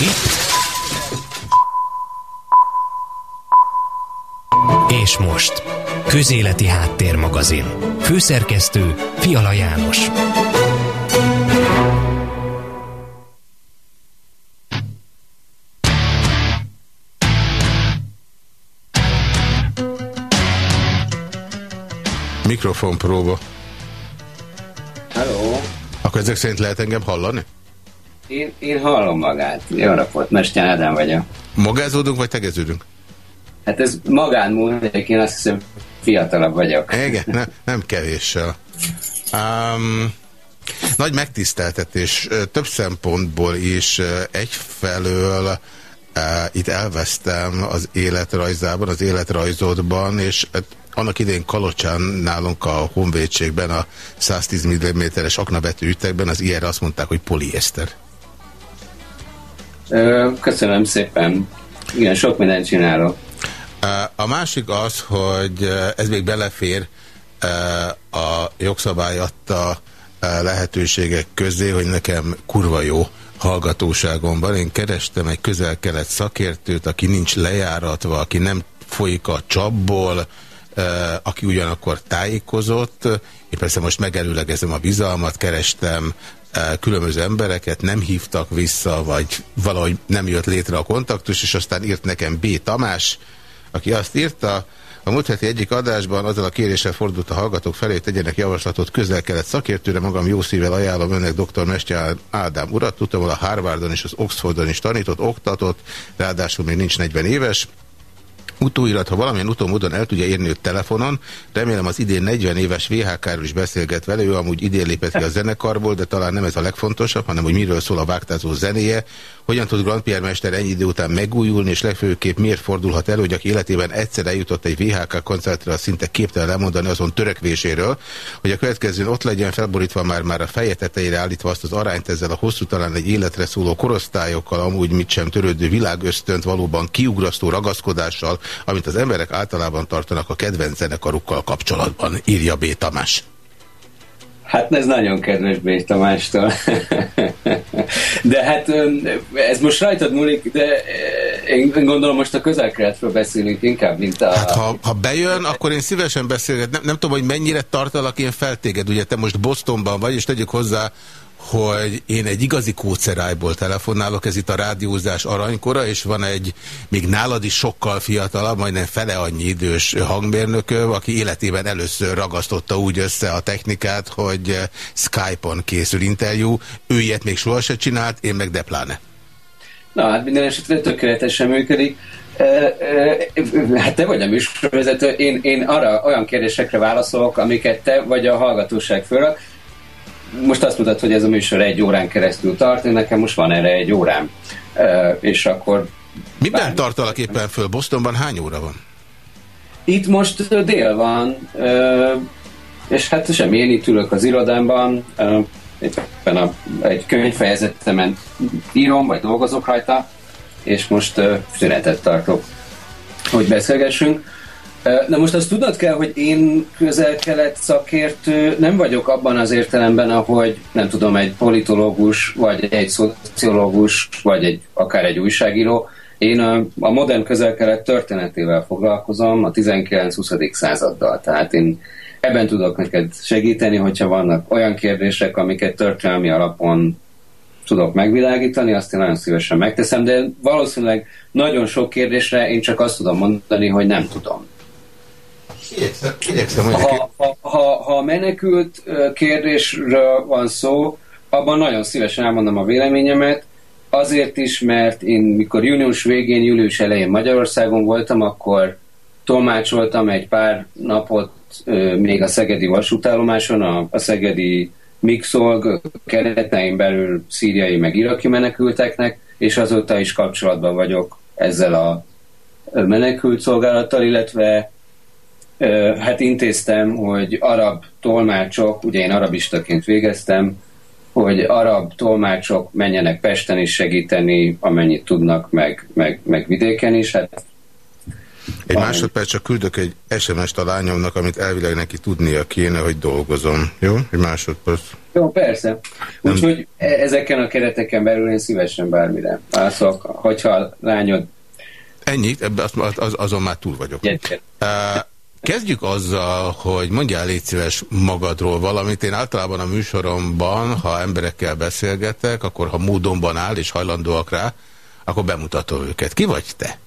Itt. És most. Közéleti Háttérmagazin. Főszerkesztő Fiala János. Mikrofon próba. Halló. Akkor ezek szerint lehet engem hallani? Én, én hallom magát. Jó napot, Mester Ádám vagyok. Magázódunk, vagy tegeződünk? Hát ez magán múlik, én azt hiszem fiatalabb vagyok. Igen, ne, nem kevéssel. Um, nagy megtiszteltetés több szempontból is egyfelől uh, itt elvesztem az életrajzában, az életrajzodban, és annak idején Kalocsán nálunk a honvédségben a 110 mm-es aknabetű ütegben az ilyenre azt mondták, hogy poliészter. Köszönöm szépen. Igen, sok mindent csinálok. A másik az, hogy ez még belefér a jogszabály adta lehetőségek közé, hogy nekem kurva jó hallgatóságom van. Én kerestem egy közel-kelet szakértőt, aki nincs lejáratva, aki nem folyik a csapból, aki ugyanakkor tájékozott. Én persze most megelőlegezem a bizalmat, kerestem különböző embereket, nem hívtak vissza, vagy valahogy nem jött létre a kontaktus, és aztán írt nekem B. Tamás, aki azt írta, a múlt heti egyik adásban azzal a kéréssel fordult a hallgatók felé, hogy tegyenek javaslatot közel-kelet szakértőre, magam jó szívvel ajánlom önnek dr. Mester Ádám urat, hogy a Harvardon és az Oxfordon is tanított, oktatott, ráadásul még nincs 40 éves, Utóirat, ha valamilyen utómódon el tudja érni őt telefonon, remélem az idén 40 éves VHK-ról is beszélget vele, ő amúgy idén lépett ki a zenekarból, de talán nem ez a legfontosabb, hanem hogy miről szól a vágtázó zenéje, hogyan tud Grand Pierre Mester ennyi idő után megújulni, és legfőképp miért fordulhat elő, hogy aki életében egyszer eljutott egy VHK koncertre, szinte képtelen lemondani azon törekvéséről, hogy a következőn ott legyen felborítva már, már a feje tetejére állítva azt az arányt ezzel a hosszú talán egy életre szóló korosztályokkal, amúgy mit sem törődő világösztönt valóban kiugrasztó ragaszkodással, amit az emberek általában tartanak a kedvenc zenekarukkal kapcsolatban, írja B. Tamás. Hát ez nagyon kedves B. Tamástól. de hát ez most rajtad múlik, de én gondolom most a közelkeletről beszélünk inkább, mint a... Hát ha, ha bejön, akkor én szívesen beszélget. Nem, nem tudom, hogy mennyire tartalak én feltéged. Ugye te most Bostonban vagy, és tegyük hozzá, hogy én egy igazi kócerájból telefonálok, ez itt a rádiózás aranykora, és van egy még nálad is sokkal fiatalabb, majdnem fele annyi idős hangmérnököm, aki életében először ragasztotta úgy össze a technikát, hogy Skype-on készül interjú. Ő ilyet még sohasem csinált, én meg depláne. Na hát minden esetre tökéletesen működik. Hát te vagy a műsorvezető, én, én arra olyan kérdésekre válaszolok, amiket te vagy a hallgatóság fölök most azt mutat, hogy ez a műsor egy órán keresztül tart, nekem most van erre egy órám. És akkor... Miben bár... tartalak éppen föl? Bostonban hány óra van? Itt most dél van, és hát semmi, én itt ülök az irodámban, éppen a, egy könyvfejezetemen írom, vagy dolgozok rajta, és most szünetet tartok, hogy beszélgessünk. Na most azt tudnod kell, hogy én közel-kelet szakértő nem vagyok abban az értelemben, ahogy nem tudom, egy politológus, vagy egy szociológus, vagy egy, akár egy újságíró. Én a, a modern közel-kelet történetével foglalkozom, a 19-20. századdal. Tehát én ebben tudok neked segíteni, hogyha vannak olyan kérdések, amiket történelmi alapon tudok megvilágítani, azt én nagyon szívesen megteszem, de valószínűleg nagyon sok kérdésre én csak azt tudom mondani, hogy nem tudom. Ha, ha, ha, menekült kérdésről van szó, abban nagyon szívesen elmondom a véleményemet, azért is, mert én mikor június végén, július elején Magyarországon voltam, akkor tolmácsoltam egy pár napot még a Szegedi vasútállomáson, a, a Szegedi Mixolg keretein belül szíriai meg iraki menekülteknek, és azóta is kapcsolatban vagyok ezzel a menekült szolgálattal, illetve Hát intéztem, hogy arab tolmácsok, ugye én arabistaként végeztem, hogy arab tolmácsok menjenek Pesten is segíteni, amennyit tudnak, meg, meg, meg vidéken is. Hát Egy másodperc csak küldök egy SMS-t a lányomnak, amit elvileg neki tudnia kéne, hogy dolgozom. Jó? Egy másodperc. Jó, persze. Úgyhogy e- ezeken a kereteken belül én szívesen bármire válaszolok, hogyha a lányod... Ennyi, az, az, azon már túl vagyok. Kezdjük azzal, hogy mondjál légy szíves magadról valamit. Én általában a műsoromban, ha emberekkel beszélgetek, akkor ha módonban áll és hajlandóak rá, akkor bemutatom őket. Ki vagy te?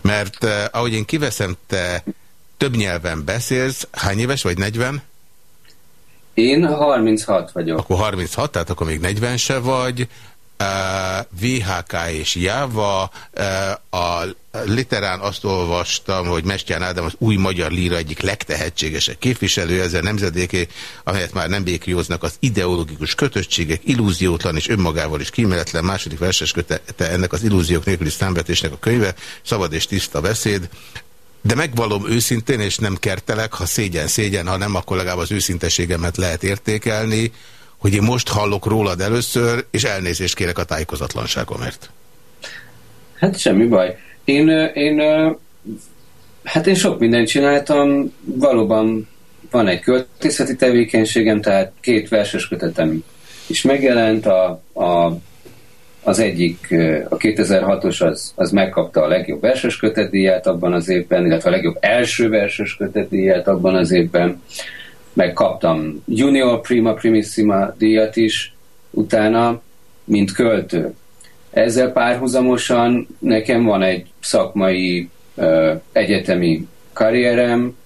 Mert eh, ahogy én kiveszem, te több nyelven beszélsz. Hány éves vagy? 40? Én 36 vagyok. Akkor 36, tehát akkor még 40 se vagy. VHK és Java. A literán azt olvastam, hogy Mestján Ádám az új magyar líra egyik legtehetségesebb képviselő, ezzel nemzedéké, amelyet már nem békrióznak az ideológikus kötöttségek, illúziótlan és önmagával is kíméletlen második verses kötete ennek az illúziók nélküli számvetésnek a könyve, szabad és tiszta beszéd. De megvalom őszintén, és nem kertelek, ha szégyen szégyen, ha nem, akkor legalább az őszinteségemet lehet értékelni, hogy én most hallok rólad először, és elnézést kérek a tájékozatlanságomért. Hát semmi baj. Én, én, hát én sok mindent csináltam, valóban van egy költészeti tevékenységem, tehát két verses kötetem is megjelent, a, a, az egyik, a 2006-os az, az megkapta a legjobb verses kötetdíját abban az évben, illetve a legjobb első verses kötetdíját abban az évben megkaptam Junior Prima Primissima díjat is utána, mint költő. Ezzel párhuzamosan nekem van egy szakmai ö, egyetemi karrierem,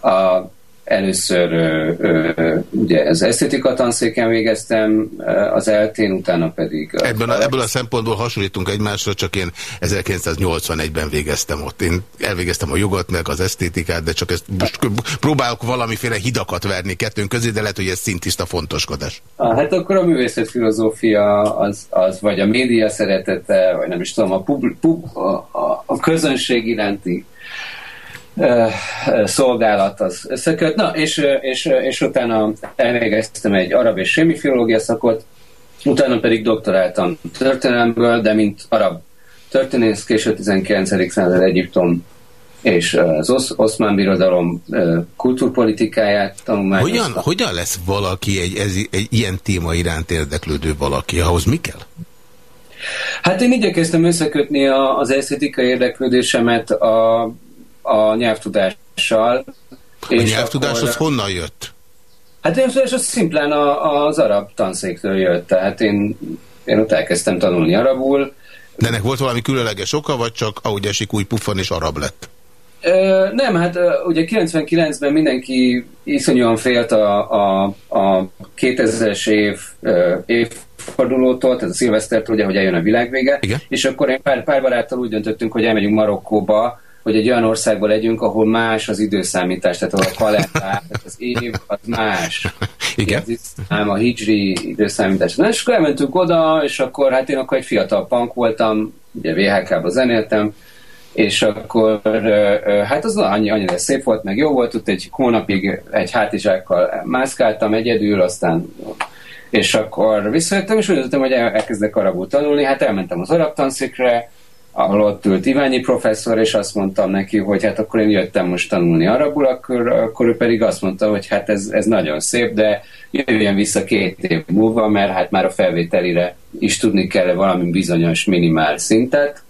a, Először ö, ö, ugye az esztétika tanszéken végeztem az eltén, utána pedig... Ebben a, ebből a szempontból hasonlítunk egymásra, csak én 1981-ben végeztem ott. Én elvégeztem a jogot, meg az esztétikát, de csak ezt most próbálok valamiféle hidakat verni kettőnk közé, de lehet, hogy ez szintiszta fontoskodás. Ah, hát akkor a művészetfilozófia az, az vagy a média szeretete, vagy nem is tudom, a, pub, pub, a, a, a közönség iránti szolgálat az összeköt. Na, és, és, és utána elvégeztem egy arab és filológia szakot, utána pedig doktoráltam történelemből, de mint arab történész, késő 19. század Egyiptom és az osz, oszmán birodalom kultúrpolitikáját tanulmányoztam. Hogyan, hogyan lesz valaki egy, ez, egy ilyen téma iránt érdeklődő valaki? Ahhoz mi kell? Hát én igyekeztem összekötni a, az esztétikai érdeklődésemet a a nyelvtudással. A nyelvtudás akkor, az honnan jött? Hát én az szimplán a, az arab tanszéktől jött, tehát én, én ott elkezdtem tanulni arabul. De ennek volt valami különleges oka, vagy csak ahogy esik új puffan és arab lett? Ö, nem, hát ugye 99-ben mindenki iszonyúan félt a, a, a 2000-es év évfordulótól, tehát a szilvesztertől, ugye, hogy eljön a világvége, Igen? és akkor én pár, pár baráttal úgy döntöttünk, hogy elmegyünk Marokkóba, hogy egy olyan országban legyünk, ahol más az időszámítás, tehát ahol a kalendár, az év az más. Igen. Az iszlám, a hijri időszámítás. Na, és akkor elmentünk oda, és akkor hát én akkor egy fiatal punk voltam, ugye VHK-ba zenéltem, és akkor hát az annyi, annyira szép volt, meg jó volt, ott egy hónapig egy hátizsákkal mászkáltam egyedül, aztán és akkor visszajöttem, és úgy döntöttem, hogy elkezdek arabul tanulni, hát elmentem az arab tanszékre, ott ült Iványi professzor, és azt mondtam neki, hogy hát akkor én jöttem most tanulni arabul, akkor, akkor ő pedig azt mondta, hogy hát ez, ez nagyon szép, de jöjjön vissza két év múlva, mert hát már a felvételire is tudni kell valami bizonyos minimál szintet.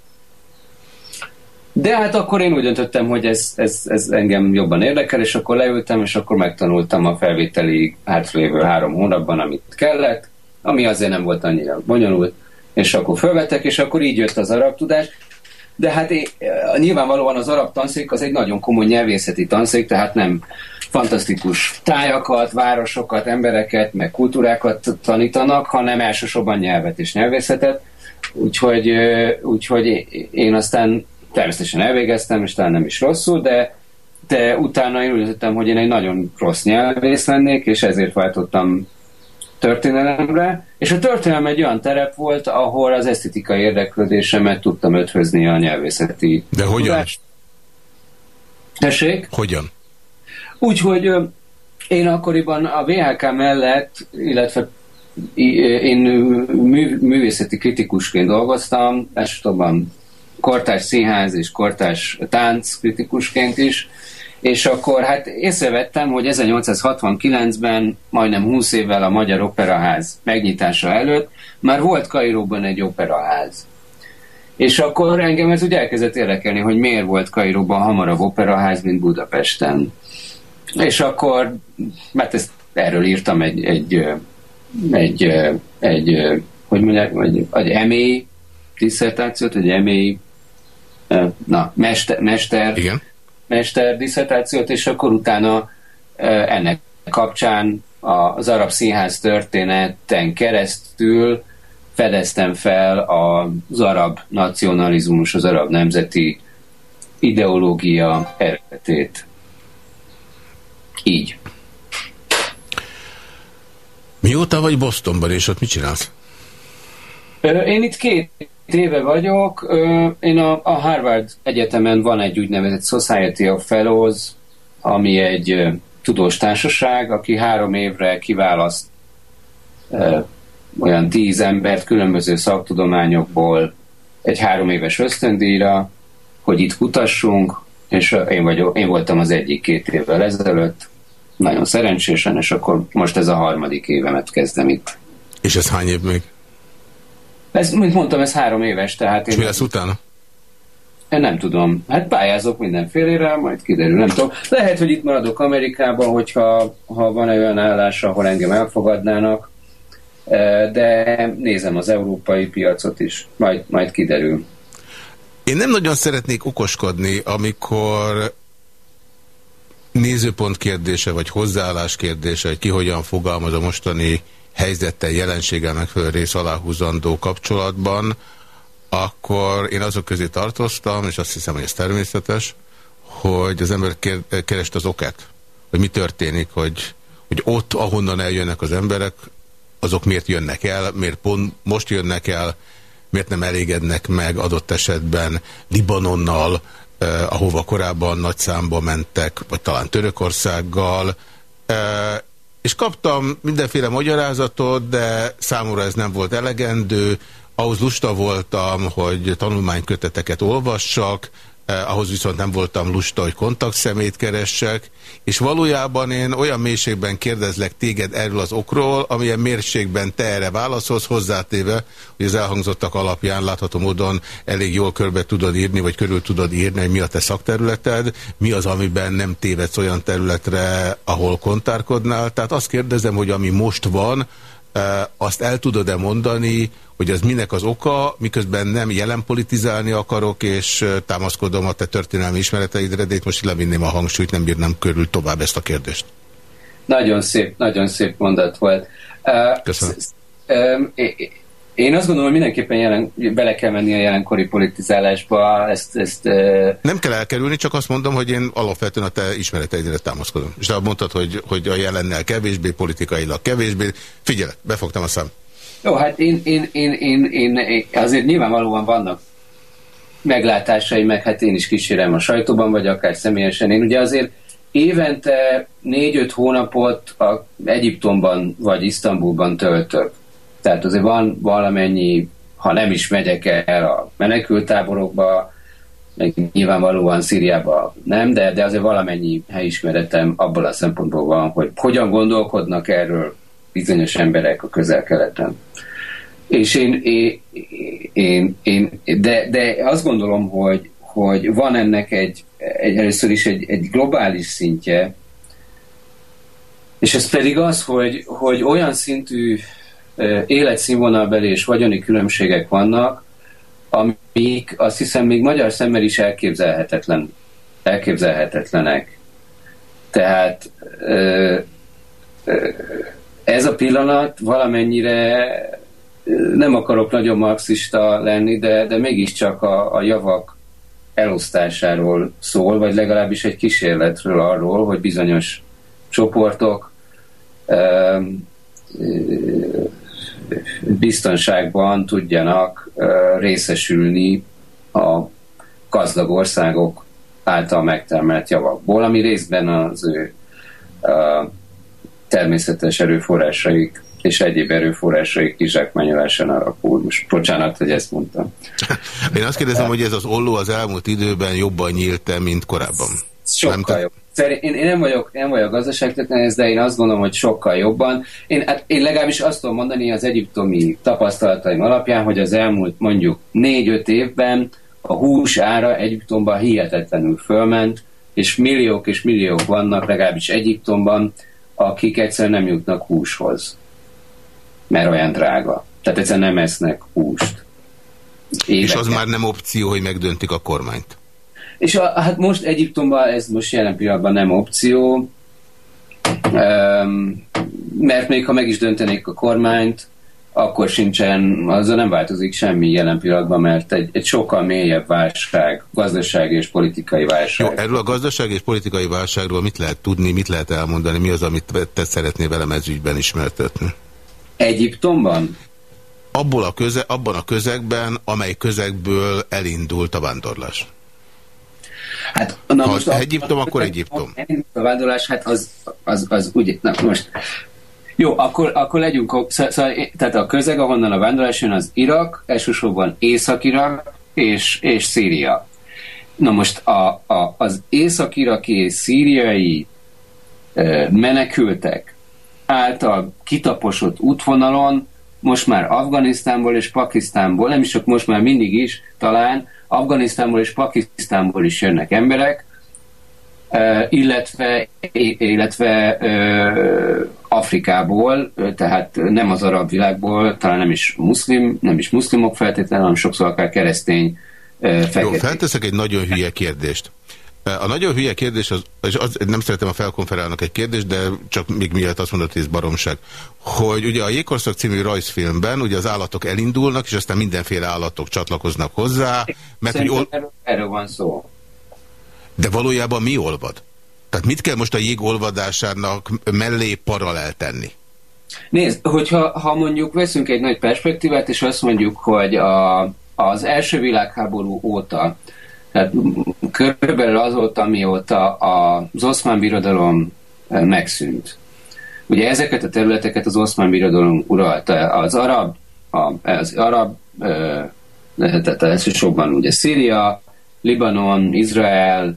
De hát akkor én úgy döntöttem, hogy ez, ez, ez engem jobban érdekel, és akkor leültem, és akkor megtanultam a felvételi hátralévő három hónapban, amit kellett, ami azért nem volt annyira bonyolult és akkor fölvettek, és akkor így jött az arab tudás. De hát é, nyilvánvalóan az arab tanszék az egy nagyon komoly nyelvészeti tanszék, tehát nem fantasztikus tájakat, városokat, embereket, meg kultúrákat tanítanak, hanem elsősorban nyelvet és nyelvészetet. Úgyhogy, úgyhogy én aztán természetesen elvégeztem, és talán nem is rosszul, de, de utána én úgy döntöttem, hogy én egy nagyon rossz nyelvész lennék, és ezért váltottam történelemre, és a történelem egy olyan terep volt, ahol az esztetikai érdeklődésemet tudtam ötvözni a nyelvészeti De hogyan? Tessék? Hogyan? Úgyhogy én akkoriban a VHK mellett, illetve én mű, művészeti kritikusként dolgoztam, elsősorban kortás színház és kortás tánc kritikusként is, és akkor hát észrevettem, hogy 1869-ben, majdnem 20 évvel a Magyar Operaház megnyitása előtt már volt Kairóban egy operaház. És akkor engem ez úgy elkezdett érdekelni, hogy miért volt Kairóban hamarabb operaház, mint Budapesten. És akkor, mert ezt, erről írtam egy, egy, egy, egy, egy hogy mondják, egy, egy MA diszertációt, egy MA na, mester, mester, Igen. Mester diszertációt, és akkor utána ennek kapcsán az arab színház történeten keresztül fedeztem fel az arab nacionalizmus, az arab nemzeti ideológia eredetét. Így. Mióta vagy Bostonban, és ott mit csinálsz? Én itt két éve vagyok. Én a, a Harvard Egyetemen van egy úgynevezett Society of Fellows, ami egy tudós társaság, aki három évre kiválaszt olyan tíz embert különböző szaktudományokból egy három éves ösztöndíjra, hogy itt kutassunk, és én, vagyok, én voltam az egyik két évvel ezelőtt, nagyon szerencsésen, és akkor most ez a harmadik évemet kezdem itt. És ez hány év még? Ez, mint mondtam, ez három éves, tehát... És mi lesz utána? Én nem tudom. Hát pályázok mindenfélére, majd kiderül, nem tudom. Lehet, hogy itt maradok Amerikában, hogyha ha van -e olyan állás, ahol engem elfogadnának, de nézem az európai piacot is, majd, majd kiderül. Én nem nagyon szeretnék okoskodni, amikor nézőpont kérdése, vagy hozzáállás kérdése, hogy ki hogyan fogalmaz a mostani helyzettel, jelenséggel megfelelő rész aláhúzandó kapcsolatban, akkor én azok közé tartoztam, és azt hiszem, hogy ez természetes, hogy az ember kerest az okát, hogy mi történik, hogy, hogy ott, ahonnan eljönnek az emberek, azok miért jönnek el, miért pont most jönnek el, miért nem elégednek meg adott esetben Libanonnal, eh, ahova korábban nagy számba mentek, vagy talán Törökországgal, eh, és kaptam mindenféle magyarázatot, de számomra ez nem volt elegendő, ahhoz lusta voltam, hogy tanulmányköteteket olvassak, Eh, ahhoz viszont nem voltam lusta, hogy kontaktszemét keressek, és valójában én olyan mélységben kérdezlek téged erről az okról, amilyen mérségben te erre válaszolsz, hozzátéve, hogy az elhangzottak alapján látható módon elég jól körbe tudod írni, vagy körül tudod írni, hogy mi a te szakterületed, mi az, amiben nem tévedsz olyan területre, ahol kontárkodnál. Tehát azt kérdezem, hogy ami most van, azt el tudod-e mondani, hogy az minek az oka, miközben nem jelen politizálni akarok, és támaszkodom a te történelmi ismereteidre, de itt most levinném a hangsúlyt, nem bírnám körül tovább ezt a kérdést. Nagyon szép, nagyon szép mondat volt. Köszönöm. Én azt gondolom, hogy mindenképpen jelen, bele kell menni a jelenkori politizálásba. Ezt, ezt, Nem kell elkerülni, csak azt mondom, hogy én alapvetően a te ismereteidre támaszkodom. És te mondtad, hogy, hogy a jelennel kevésbé, politikailag kevésbé. Figyelj, befogtam a szám. Jó, hát én, én, én, én, én, én azért nyilvánvalóan vannak meglátásai, meg hát én is kísérem a sajtóban, vagy akár személyesen. Én ugye azért évente négy-öt hónapot a Egyiptomban vagy Isztambulban töltök. Tehát azért van valamennyi, ha nem is megyek el a menekültáborokba, meg nyilvánvalóan Szíriába nem, de, de azért valamennyi helyismeretem abból a szempontból van, hogy hogyan gondolkodnak erről bizonyos emberek a közel-keleten. És én, én, én, én de, de azt gondolom, hogy, hogy van ennek egy, egy először is egy, egy globális szintje, és ez pedig az, hogy, hogy olyan szintű életszínvonalbeli és vagyoni különbségek vannak, amik azt hiszem még magyar szemmel is elképzelhetetlen, elképzelhetetlenek. Tehát ez a pillanat valamennyire nem akarok nagyon marxista lenni, de, de mégiscsak a, a javak elosztásáról szól, vagy legalábbis egy kísérletről arról, hogy bizonyos csoportok biztonságban tudjanak részesülni a gazdag országok által megtermelt javakból, ami részben az ő természetes erőforrásaik és egyéb erőforrásaik kizsákmányolásán alapul. Most bocsánat, hogy ezt mondtam. Én azt kérdezem, hogy ez az olló az elmúlt időben jobban nyílt mint korábban? Sokkal nem jobb. Szerint, én, én nem vagyok, nem vagyok gazdaságtörténész, de én azt gondolom, hogy sokkal jobban. Én, hát én legalábbis azt tudom mondani az egyiptomi tapasztalataim alapján, hogy az elmúlt mondjuk négy-öt évben a hús ára Egyiptomban hihetetlenül fölment, és milliók és milliók vannak legalábbis Egyiptomban, akik egyszerűen nem jutnak húshoz, mert olyan drága. Tehát egyszerűen nem esznek húst. Éveken. És az már nem opció, hogy megdöntik a kormányt? És a, hát most Egyiptomban ez most jelen pillanatban nem opció, mert még ha meg is döntenék a kormányt, akkor sincsen, azzal nem változik semmi jelen pillanatban, mert egy, egy sokkal mélyebb válság, gazdasági és politikai válság. Jó, erről a gazdasági és politikai válságról mit lehet tudni, mit lehet elmondani, mi az, amit te szeretnél velem ez ügyben ismertetni? Egyiptomban? Abból a köze, abban a közegben, amely közegből elindult a vándorlás. Hát, na ha most Egyiptom, a, akkor Egyiptom. A vándorlás, hát az, az, az úgy, na most jó, akkor, akkor legyünk, szóval, tehát a közeg, ahonnan a vándorlás jön, az Irak, elsősorban Észak-Irak és, és Szíria. Na most a, a, az észak-iraki és szíriai menekültek által kitaposott útvonalon most már Afganisztánból és Pakisztánból, nem is csak most már mindig is, talán Afganisztánból és Pakisztánból is jönnek emberek, illetve, illetve Afrikából, tehát nem az arab világból, talán nem is muszlim, nem is muszlimok feltétlenül, hanem sokszor akár keresztény fekete. Jó, felteszek egy nagyon hülye kérdést. A nagyon hülye kérdés, az, és az, nem szeretem a felkonferálnak egy kérdést, de csak még miatt azt mondod, hogy ez baromság, hogy ugye a Jékorszak című rajzfilmben ugye az állatok elindulnak, és aztán mindenféle állatok csatlakoznak hozzá. Mert, hogy ol... erről, erről van szó. De valójában mi olvad? Tehát mit kell most a jég olvadásának mellé paralel tenni? Nézd, hogyha ha mondjuk veszünk egy nagy perspektívát, és azt mondjuk, hogy a, az első világháború óta, tehát körülbelül azóta, mióta az oszmán birodalom megszűnt. Ugye ezeket a területeket az oszmán birodalom uralta. Az arab, az arab tehát elsősorban ugye Szíria, Libanon, Izrael,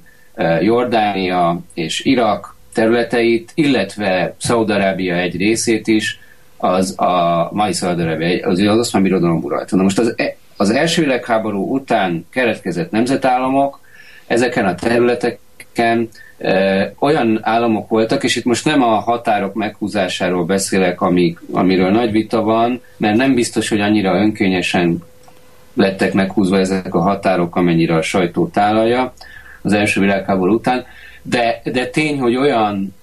Jordánia és Irak területeit, illetve Szaudarábia egy részét is, az a mai Szaudarábia, az, az oszmán birodalom uralta. Na most az, e, az első világháború után keretkezett nemzetállamok ezeken a területeken e, olyan államok voltak, és itt most nem a határok meghúzásáról beszélek, amik, amiről nagy vita van, mert nem biztos, hogy annyira önkényesen lettek meghúzva ezek a határok, amennyire a sajtó tálalja, az első világháború után, de, de tény, hogy olyan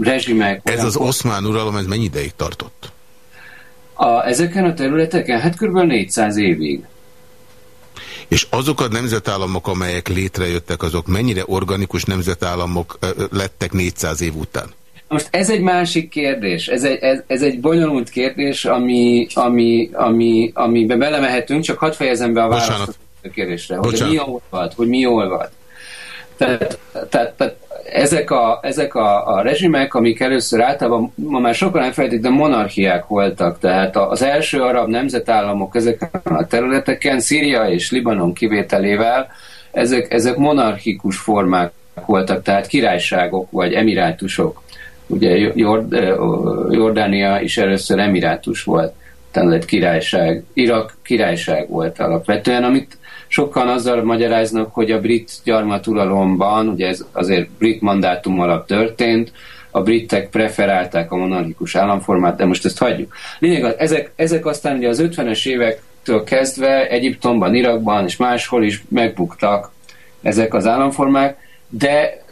rezsimek... Ez az oszmán uralom, ez mennyi ideig tartott? A, ezeken a területeken? Hát kb. 400 évig. És azok a nemzetállamok, amelyek létrejöttek, azok mennyire organikus nemzetállamok lettek 400 év után? Most ez egy másik kérdés, ez egy, ez, ez egy bonyolult kérdés, ami, ami, ami, amiben belemehetünk, csak hadd fejezem be a választ a kérdésre, hogy mi olvad, hogy mi olvad. Tehát, tehát, tehát ezek, a, ezek a, a rezsimek, amik először általában, ma már sokan elfelejtik, de monarchiák voltak. Tehát az első arab nemzetállamok ezeken a területeken, Szíria és Libanon kivételével, ezek, ezek monarchikus formák voltak, tehát királyságok vagy emirátusok. Ugye Jord, Jordánia is először emirátus volt, tehát királyság. Irak királyság volt alapvetően, amit sokan azzal magyaráznak, hogy a brit gyarmaturalomban, ugye ez azért brit mandátum alatt történt, a britek preferálták a monarchikus államformát, de most ezt hagyjuk. Lényeg az, ezek, ezek aztán ugye az 50-es évektől kezdve Egyiptomban, Irakban és máshol is megbuktak ezek az államformák, de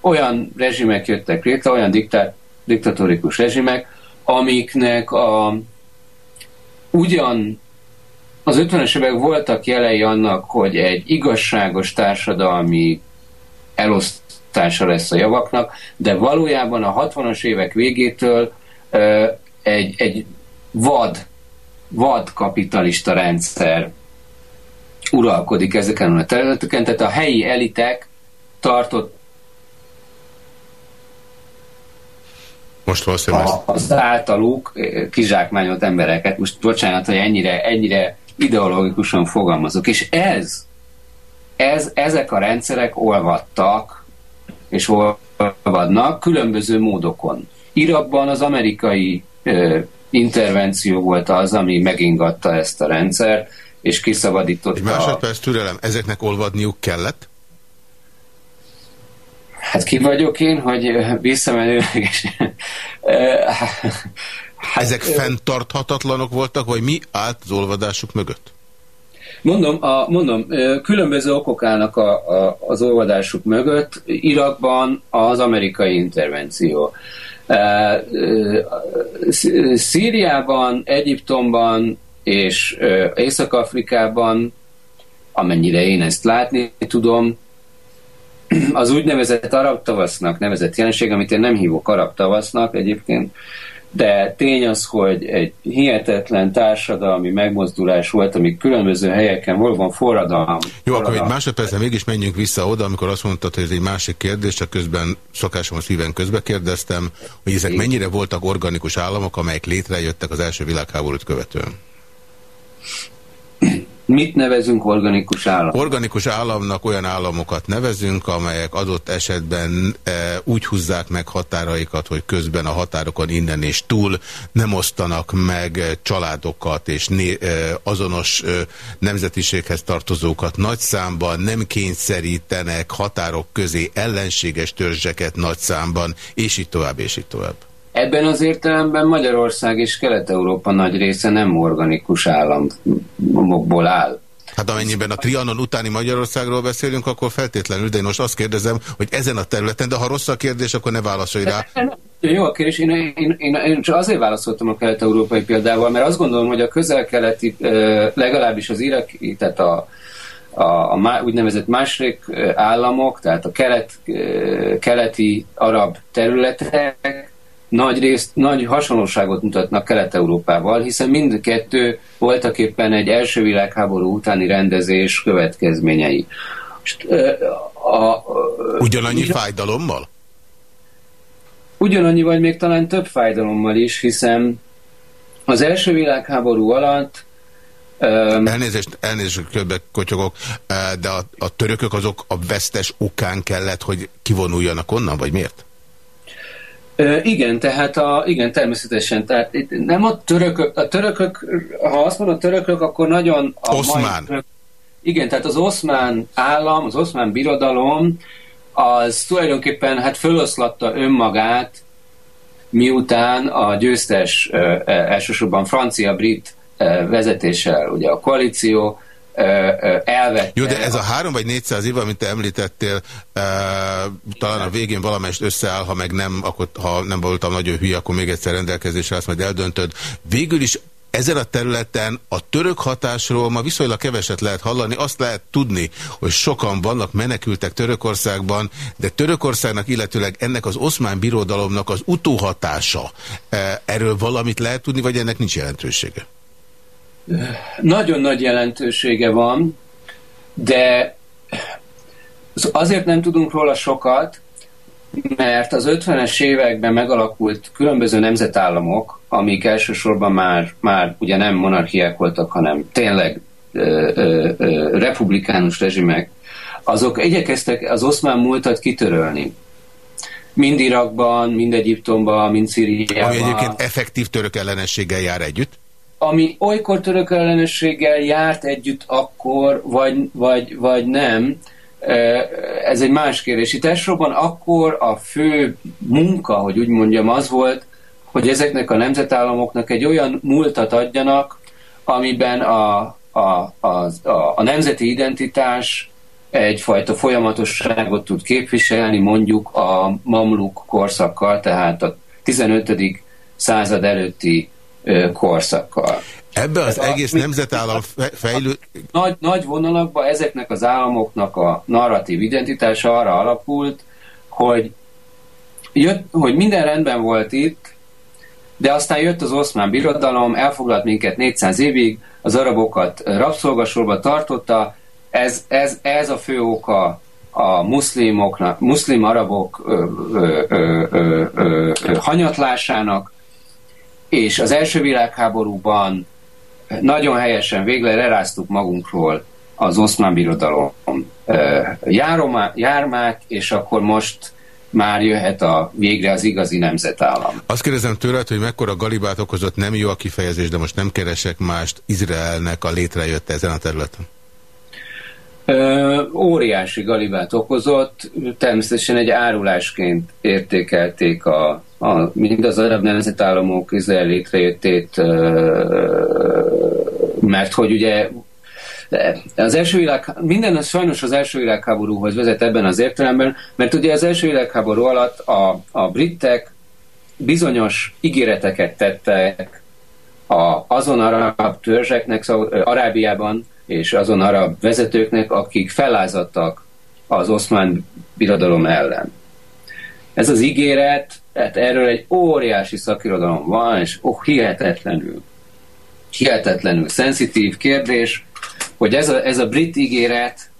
olyan rezsimek jöttek létre, olyan diktát, diktatórikus rezsimek, amiknek a, ugyan az 50-es évek voltak jelei annak, hogy egy igazságos társadalmi elosztása lesz a javaknak, de valójában a 60-as évek végétől egy, egy vad, vad kapitalista rendszer uralkodik ezeken a területeken, tehát a helyi elitek tartott Most valószínűleg. Az általuk kizsákmányolt embereket. Most bocsánat, hogy ennyire, ennyire ideológikusan fogalmazok. És ez, ez, ezek a rendszerek olvadtak, és olvadnak különböző módokon. Irakban az amerikai ö, intervenció volt az, ami megingatta ezt a rendszer, és kiszabadította... Egy másodperc türelem, ezeknek olvadniuk kellett? Hát ki vagyok én, hogy visszamenőleg Ezek fenntarthatatlanok voltak, vagy mi állt az olvadásuk mögött? Mondom, a, mondom különböző okok állnak a, a, az olvadásuk mögött. Irakban az amerikai intervenció. Szíriában, Egyiptomban és Észak-Afrikában, amennyire én ezt látni tudom, az úgynevezett arab tavasznak nevezett jelenség, amit én nem hívok arab tavasznak egyébként, de tény az, hogy egy hihetetlen társadalmi megmozdulás volt, ami különböző helyeken valóban forradalom. Jó, forradalom. akkor egy másodpercen mégis menjünk vissza oda, amikor azt mondtad, hogy ez egy másik kérdés, csak közben szokásom szíven közbe kérdeztem, hogy ezek mennyire voltak organikus államok, amelyek létrejöttek az első világháborút követően? Mit nevezünk organikus államnak? Organikus államnak olyan államokat nevezünk, amelyek adott esetben e, úgy húzzák meg határaikat, hogy közben a határokon innen és túl nem osztanak meg családokat és né, e, azonos e, nemzetiséghez tartozókat nagy számban, nem kényszerítenek határok közé ellenséges törzseket nagy számban, és így tovább, és így tovább. Ebben az értelemben Magyarország és Kelet-Európa nagy része nem organikus államokból áll. Hát amennyiben a Trianon utáni Magyarországról beszélünk, akkor feltétlenül, de én most azt kérdezem, hogy ezen a területen, de ha rossz a kérdés, akkor ne válaszolj rá. Jó a kérdés, én, én, én, én csak azért válaszoltam a kelet-európai példával, mert azt gondolom, hogy a közel-keleti, legalábbis az iraki, tehát a, a, a úgynevezett másik államok, tehát a kelet, keleti arab területek nagy részt, nagy hasonlóságot mutatnak Kelet-Európával, hiszen mindkettő voltak éppen egy első világháború utáni rendezés következményei. Most, a, a, Ugyanannyi a, fájdalommal? Ugyanannyi, vagy még talán több fájdalommal is, hiszen az első világháború alatt Um, elnézést, elnézést, többek kotyogok, de a, a törökök azok a vesztes okán kellett, hogy kivonuljanak onnan, vagy miért? Igen, tehát a, igen, természetesen. Tehát itt nem a törökök, a törökök, ha azt mondod törökök, akkor nagyon... A Oszmán. Mai, igen, tehát az oszmán állam, az oszmán birodalom, az tulajdonképpen hát föloszlatta önmagát, miután a győztes, elsősorban francia-brit vezetéssel, ugye a koalíció elvette. Jó, de ez a három vagy 400 év, amit te említettél, talán a végén valamelyest összeáll, ha meg nem, akkor, ha nem voltam nagyon hülye, akkor még egyszer rendelkezésre, azt majd eldöntöd. Végül is ezen a területen a török hatásról ma viszonylag keveset lehet hallani, azt lehet tudni, hogy sokan vannak menekültek Törökországban, de Törökországnak, illetőleg ennek az oszmán birodalomnak az utóhatása, erről valamit lehet tudni, vagy ennek nincs jelentősége? Nagyon nagy jelentősége van, de azért nem tudunk róla sokat, mert az 50-es években megalakult különböző nemzetállamok, amik elsősorban már, már ugye nem monarchiák voltak, hanem tényleg ö, ö, ö, republikánus rezsimek, azok igyekeztek az oszmán múltat kitörölni. Mind Irakban, mind Egyiptomban, mind Szíriában. Ami egyébként effektív török ellenességgel jár együtt? Ami olykor török ellenességgel járt együtt akkor, vagy, vagy, vagy nem, ez egy más kérdés. Itt elsősorban akkor a fő munka, hogy úgy mondjam, az volt, hogy ezeknek a nemzetállamoknak egy olyan múltat adjanak, amiben a, a, a, a, a nemzeti identitás egyfajta folyamatosságot tud képviselni, mondjuk a mamluk korszakkal, tehát a 15. század előtti korszakkal. Ebbe az Ez egész a, nemzetállam fejlő... Nagy, nagy vonalakban ezeknek az államoknak a narratív identitása arra alapult, hogy, jött, hogy minden rendben volt itt, de aztán jött az oszmán birodalom, elfoglalt minket 400 évig, az arabokat rabszolgasorba tartotta, ez, ez, ez a fő oka a muszlimoknak, muszlim arabok ö, ö, ö, ö, ö, ö, hanyatlásának, és az első világháborúban nagyon helyesen végre leráztuk magunkról az oszmán birodalom jármát, és akkor most már jöhet a végre az igazi nemzetállam. Azt kérdezem tőled, hogy mekkora galibát okozott, nem jó a kifejezés, de most nem keresek mást, Izraelnek a létrejött ezen a területen? Ö, óriási galibát okozott, természetesen egy árulásként értékelték a, a, mind az arab nemzetállamok Izrael létrejöttét, mert hogy ugye az első világ, minden az sajnos az első világháborúhoz vezet ebben az értelemben, mert ugye az első világháború alatt a, a britek bizonyos ígéreteket tettek a, azon arab törzseknek, Arábiában, és azon arab vezetőknek, akik felázadtak az oszmán birodalom ellen. Ez az ígéret, tehát erről egy óriási szakirodalom van, és oh, hihetetlenül, hihetetlenül szenzitív kérdés, hogy ez a, ez a brit ígéret,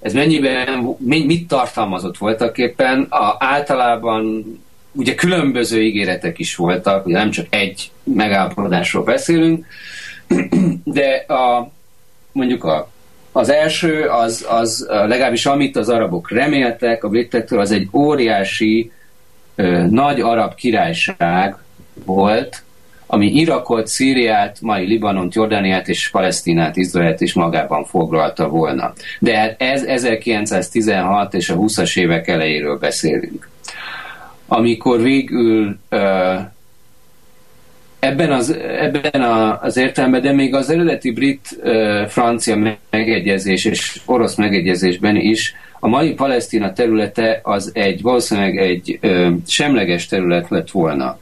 ez mennyiben, mit tartalmazott voltak éppen, a, általában ugye különböző ígéretek is voltak, ugye nem csak egy megállapodásról beszélünk, de a, mondjuk a, az első, az, az legalábbis amit az arabok reméltek a britektől, az egy óriási nagy arab királyság volt, ami Irakot, Szíriát, mai Libanont, Jordániát és Palesztinát, Izraelt is magában foglalta volna. De ez 1916 és a 20-as évek elejéről beszélünk. Amikor végül ebben az, ebben az értelemben, de még az eredeti brit-francia megegyezés és orosz megegyezésben is a mai Palesztina területe az egy valószínűleg egy ö, semleges terület lett volna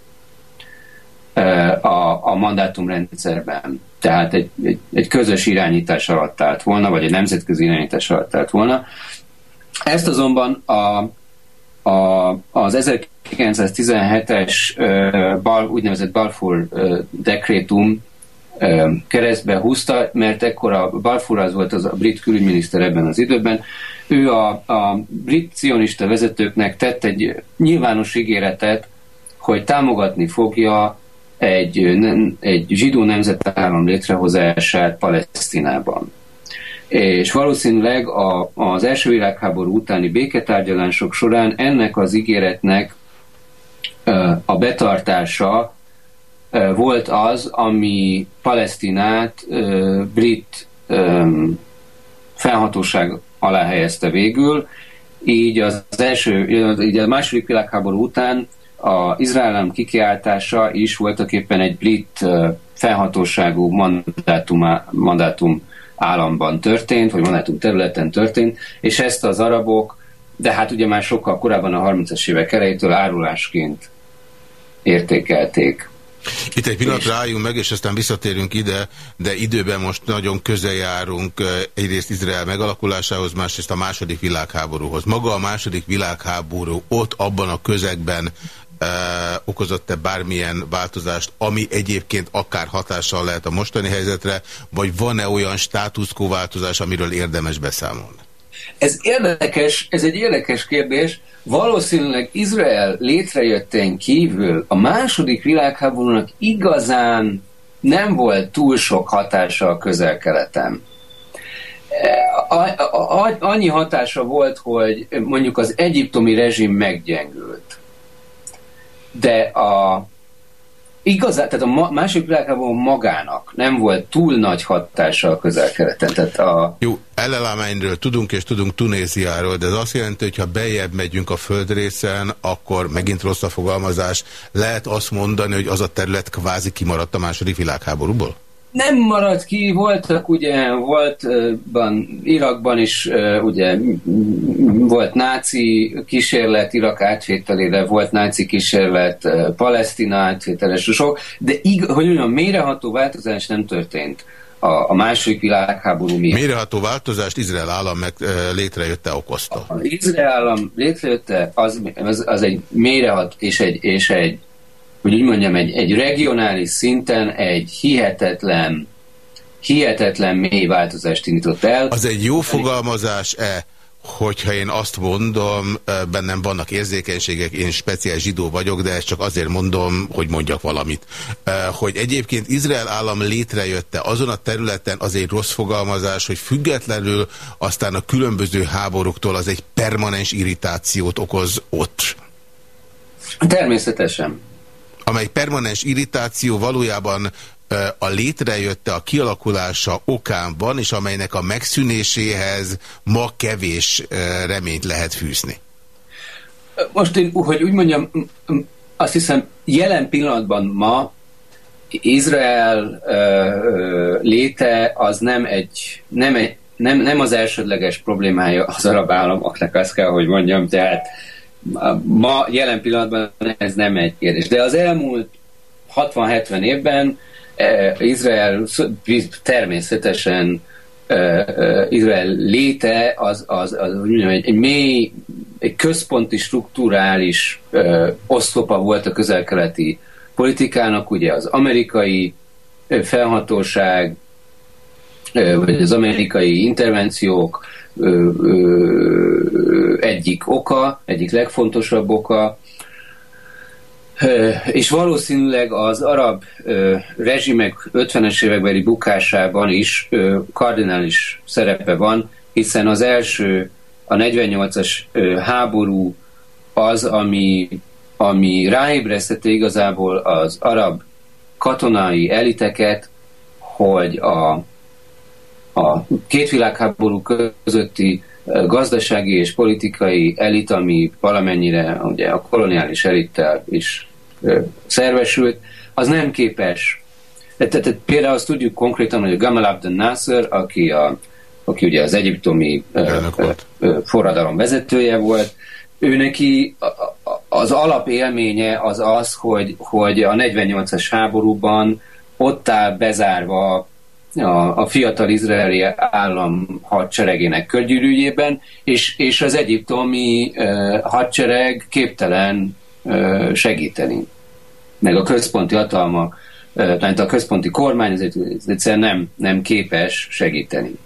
ö, a, a mandátumrendszerben. Tehát egy, egy, egy közös irányítás alatt állt volna, vagy egy nemzetközi irányítás alatt állt volna. Ezt azonban a, a, az 1917-es bal, úgynevezett Balfour dekrétum keresztbe húzta, mert ekkor a Balfour az volt az a brit külügyminiszter ebben az időben. Ő a, a brit cionista vezetőknek tett egy nyilvános ígéretet, hogy támogatni fogja egy, egy zsidó nemzetállam létrehozását Palesztinában. És valószínűleg a, az első világháború utáni béketárgyalások során ennek az ígéretnek a betartása volt az, ami Palesztinát brit felhatóság alá helyezte végül, így az első, így a második világháború után az Izrael kikiáltása is voltak éppen egy brit felhatóságú mandátum, mandátum államban történt, vagy mandátum területen történt, és ezt az arabok, de hát ugye már sokkal korábban a 30-as évek elejétől árulásként értékelték. Itt egy pillanatra álljunk meg, és aztán visszatérünk ide, de időben most nagyon közel járunk egyrészt Izrael megalakulásához, másrészt a második világháborúhoz. Maga a második világháború ott abban a közegben okozott-e bármilyen változást, ami egyébként akár hatással lehet a mostani helyzetre, vagy van-e olyan státuszkó változás, amiről érdemes beszámolni? Ez érdekes, ez egy érdekes kérdés. Valószínűleg Izrael létrejöttén kívül a második világháborúnak igazán nem volt túl sok hatása a közel-keleten. Annyi hatása volt, hogy mondjuk az egyiptomi rezsim meggyengült de a igazán, tehát a másik világháború magának nem volt túl nagy hatása a közel-keleten. Tehát a... Jó, Ellelámányról tudunk, és tudunk Tunéziáról, de ez azt jelenti, hogy ha bejebb megyünk a földrészen, akkor megint rossz a fogalmazás. Lehet azt mondani, hogy az a terület kvázi kimaradt a második világháborúból? Nem maradt ki, voltak ugye, voltban, Irakban is ugye volt náci kísérlet Irak átvételére, volt náci kísérlet Palesztina átvételre, sok, de ig, hogy mondjam, mélyreható változás nem történt a, a második világháború miatt. Méreható változást Izrael állam meg létrejötte okozta. Az Izrael állam létrejötte, az, az, az egy mérehat és egy, és egy hogy úgy mondjam, egy, egy regionális szinten egy hihetetlen, hihetetlen mély változást indított el. Az egy jó fogalmazás-e, hogyha én azt mondom, bennem vannak érzékenységek, én speciális zsidó vagyok, de ezt csak azért mondom, hogy mondjak valamit. Hogy egyébként Izrael állam létrejötte azon a területen az egy rossz fogalmazás, hogy függetlenül aztán a különböző háborúktól az egy permanens irritációt okoz ott. Természetesen. Amely permanens irritáció valójában a létrejötte, a kialakulása okán van, és amelynek a megszűnéséhez ma kevés reményt lehet fűzni. Most én, hogy úgy mondjam, azt hiszem jelen pillanatban ma Izrael léte az nem egy, nem, egy nem, nem az elsődleges problémája az arab államoknak, azt kell, hogy mondjam, tehát ma jelen pillanatban ez nem egy kérdés. De az elmúlt 60-70 évben Izrael természetesen Izrael léte az, az, az egy, mély, egy központi strukturális ö, oszlopa volt a közelkeleti politikának, ugye az amerikai felhatóság, ö, vagy az amerikai intervenciók egyik oka, egyik legfontosabb oka, és valószínűleg az arab rezsimek 50-es évekbeli bukásában is kardinális szerepe van, hiszen az első, a 48-as háború az, ami, ami ráébresztette igazából az arab katonai eliteket, hogy a, a két világháború közötti gazdasági és politikai elit, ami valamennyire ugye a koloniális elittel is szervesült, az nem képes. Tehát, tehát például azt tudjuk konkrétan, hogy a Gamal Abdel Nasser, aki, a, aki ugye az egyiptomi forradalom vezetője volt, ő neki az alapélménye az az, hogy, hogy a 48-as háborúban ott áll bezárva a, a fiatal izraeli állam hadseregének körgyűrűjében, és, és az egyiptomi uh, hadsereg képtelen uh, segíteni. Meg a központi hatalmak, uh, tehát a központi kormány azért egyszerűen nem, nem képes segíteni.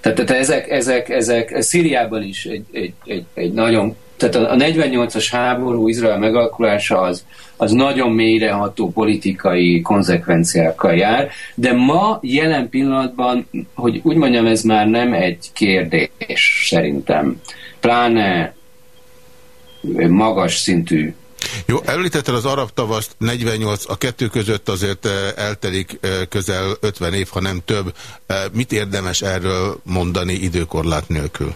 Tehát, tehát ezek, ezek, ezek Szíriában is egy, egy, egy, egy nagyon tehát a 48-as háború Izrael megalakulása az, az nagyon mélyreható politikai konzekvenciákkal jár, de ma jelen pillanatban, hogy úgy mondjam, ez már nem egy kérdés szerintem. Pláne magas szintű jó, említetted az arab tavaszt, 48, a kettő között azért eh, eltelik eh, közel 50 év, ha nem több. Eh, mit érdemes erről mondani időkorlát nélkül?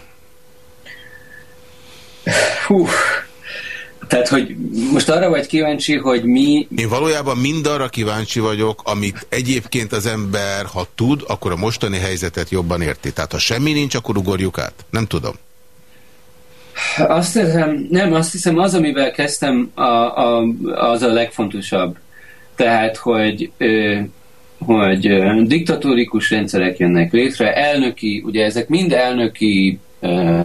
Hú, tehát, hogy most arra vagy kíváncsi, hogy mi... Én valójában mind arra kíváncsi vagyok, amit egyébként az ember, ha tud, akkor a mostani helyzetet jobban érti. Tehát ha semmi nincs, akkor ugorjuk át. Nem tudom. Azt hiszem, nem, azt hiszem az, amivel kezdtem, a, a, az a legfontosabb. Tehát, hogy, ö, hogy diktatórikus rendszerek jönnek létre, elnöki, ugye ezek mind elnöki ö,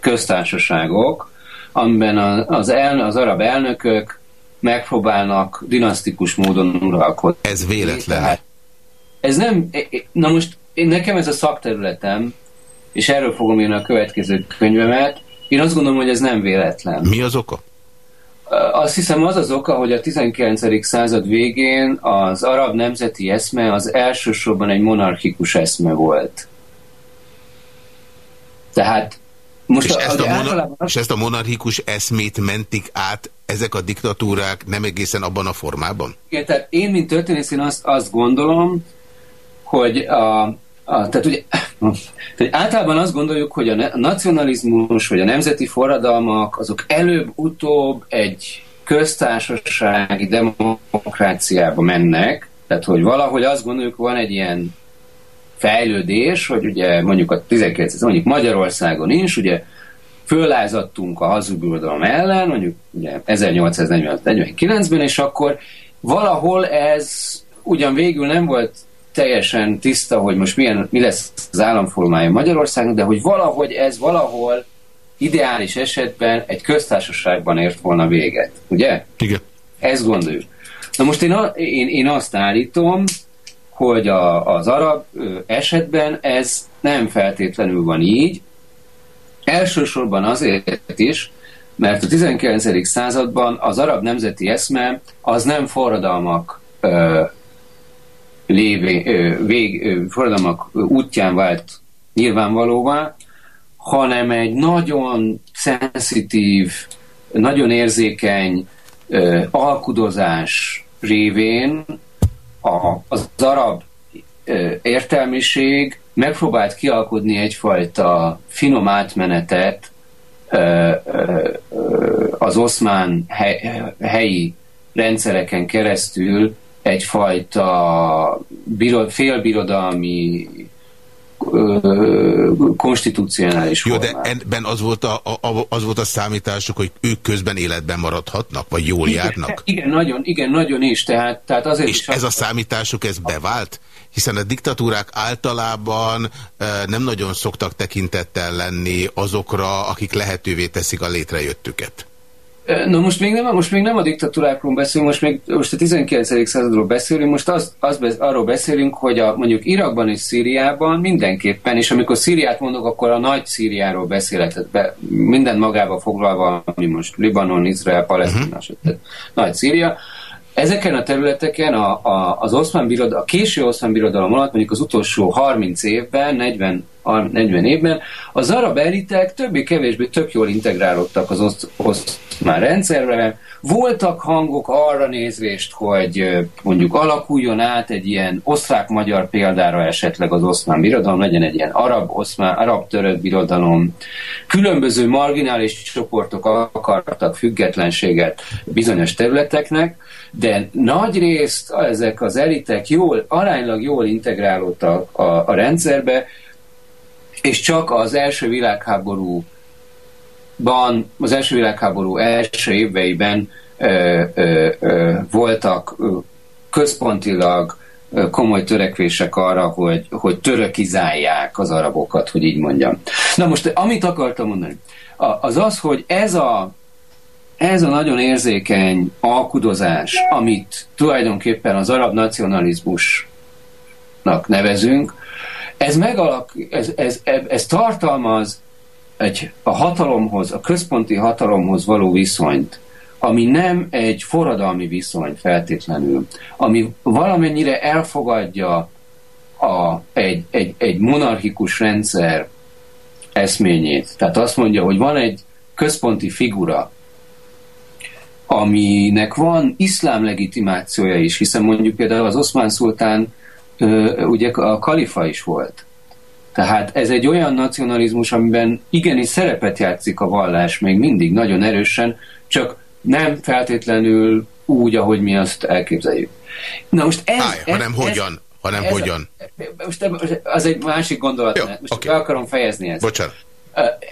köztársaságok, amiben az, el, az arab elnökök megpróbálnak dinasztikus módon uralkodni. Ez véletlen. Ez nem, na most nekem ez a szakterületem, és erről fogom írni a következő könyvemet, én azt gondolom, hogy ez nem véletlen. Mi az oka? Azt hiszem az az oka, hogy a 19. század végén az arab nemzeti eszme az elsősorban egy monarchikus eszme volt. Tehát most és, a, ezt a monar és ezt a monarchikus eszmét mentik át ezek a diktatúrák nem egészen abban a formában? Igen, tehát én, mint történész, én azt, azt gondolom, hogy a, a, tehát ugye, tehát általában azt gondoljuk, hogy a nacionalizmus vagy a nemzeti forradalmak azok előbb-utóbb egy köztársasági demokráciába mennek, tehát hogy valahogy azt gondoljuk, van egy ilyen fejlődés, hogy ugye mondjuk a 19 mondjuk Magyarországon is, ugye föllázadtunk a hazubirodalom ellen, mondjuk ugye 1849-ben, és akkor valahol ez ugyan végül nem volt teljesen tiszta, hogy most milyen, mi lesz az államformája Magyarországon, de hogy valahogy ez valahol ideális esetben egy köztársaságban ért volna véget, ugye? Igen. Ezt gondoljuk. Na most én, én, én azt állítom, hogy a, az arab esetben ez nem feltétlenül van így, Elsősorban azért is, mert a 19. században az arab nemzeti eszme az nem forradalmak ö, lévé, ö, vég, ö, forradalmak útján vált nyilvánvalóvá, hanem egy nagyon szenzitív, nagyon érzékeny ö, alkudozás révén a, az arab értelmiség megpróbált kialkodni egyfajta finom átmenetet az oszmán hely, helyi rendszereken keresztül egyfajta biro, konstitucionális Jó, de ebben az volt a, a, az volt a számításuk, hogy ők közben életben maradhatnak, vagy jól igen, járnak? Igen, nagyon, igen, nagyon is. Tehát, tehát azért És ez a számításuk, ez bevált? Hiszen a diktatúrák általában nem nagyon szoktak tekintettel lenni azokra, akik lehetővé teszik a létrejöttüket. Na most még nem, most még nem a diktatúrákról beszélünk, most, még, most a 19. századról beszélünk, most az, az, arról beszélünk, hogy a, mondjuk Irakban és Szíriában mindenképpen, és amikor Szíriát mondok, akkor a nagy Szíriáról beszélek, tehát be, minden magába foglalva, ami most Libanon, Izrael, Palesztina, uh-huh. nagy Szíria, Ezeken a területeken a, a, az oszmán birodalom, a késő oszmán birodalom alatt, mondjuk az utolsó 30 évben, 40, 40 évben, az arab elitek többé-kevésbé tök jól integrálódtak az osz, oszmán rendszerbe. Voltak hangok arra nézvést, hogy mondjuk alakuljon át egy ilyen osztrák-magyar példára esetleg az oszmán birodalom, legyen egy ilyen arab-oszmán, arab-török birodalom. Különböző marginális csoportok akartak függetlenséget bizonyos területeknek, de nagy részt ezek az elitek jól, aránylag jól integrálódtak a, a rendszerbe, és csak az első világháborúban, az első világháború első éveiben ö, ö, ö, voltak központilag ö, komoly törekvések arra, hogy, hogy törökizálják az arabokat, hogy így mondjam. Na most, amit akartam mondani, az az, hogy ez a ez a nagyon érzékeny alkudozás, amit tulajdonképpen az arab nacionalizmusnak nevezünk, ez, megalak, ez, ez, ez tartalmaz egy, a hatalomhoz, a központi hatalomhoz való viszonyt, ami nem egy forradalmi viszony feltétlenül, ami valamennyire elfogadja a, egy, egy, egy monarchikus rendszer eszményét. Tehát azt mondja, hogy van egy központi figura, aminek van iszlám legitimációja is, hiszen mondjuk például az oszmán szultán ugye a kalifa is volt. Tehát ez egy olyan nacionalizmus, amiben igenis szerepet játszik a vallás még mindig nagyon erősen, csak nem feltétlenül úgy, ahogy mi azt elképzeljük. Na most ez... Állj, ez hanem ez, hogyan, hanem ez hogyan. Most az egy másik gondolat. Jó, most okay. be akarom fejezni ezt. Bocsánat.